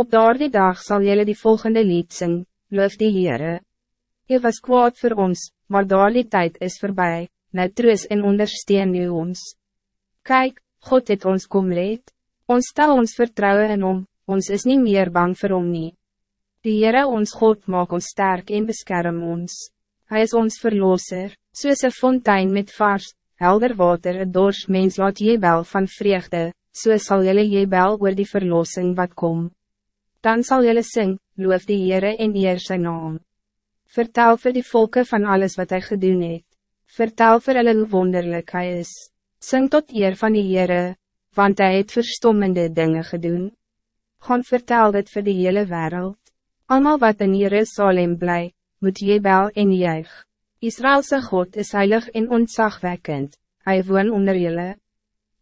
Op daardie dag zal jullie die volgende lied zingen, loof die Heere. Je was kwaad voor ons, maar daardie tijd is voorbij, nou troos en ondersteun u ons. Kijk, God het ons kom leed, ons stel ons vertrouwen in om, ons is niet meer bang voor om nie. Die Heere ons God maak ons sterk en beskerm ons. Hij is ons verloser, soos een fontein met vars, helder water, een dors mens laat jebel van vreugde, so sal jylle jebel oor die verlossing wat kom. Dan zal jylle sing, loof die Heere en eer sy naam. Vertel voor die volken van alles wat hij gedoen het. Vertel voor hulle hoe wonderlijk hij is. Sing tot eer van die Heere, want hij het verstommende dingen gedaan. Gaan vertel dit voor de hele wereld. Allemaal wat in Jerusalem blij, moet jebel en juig. Israëlse God is heilig en ontzagwekkend, hij woon onder jullie.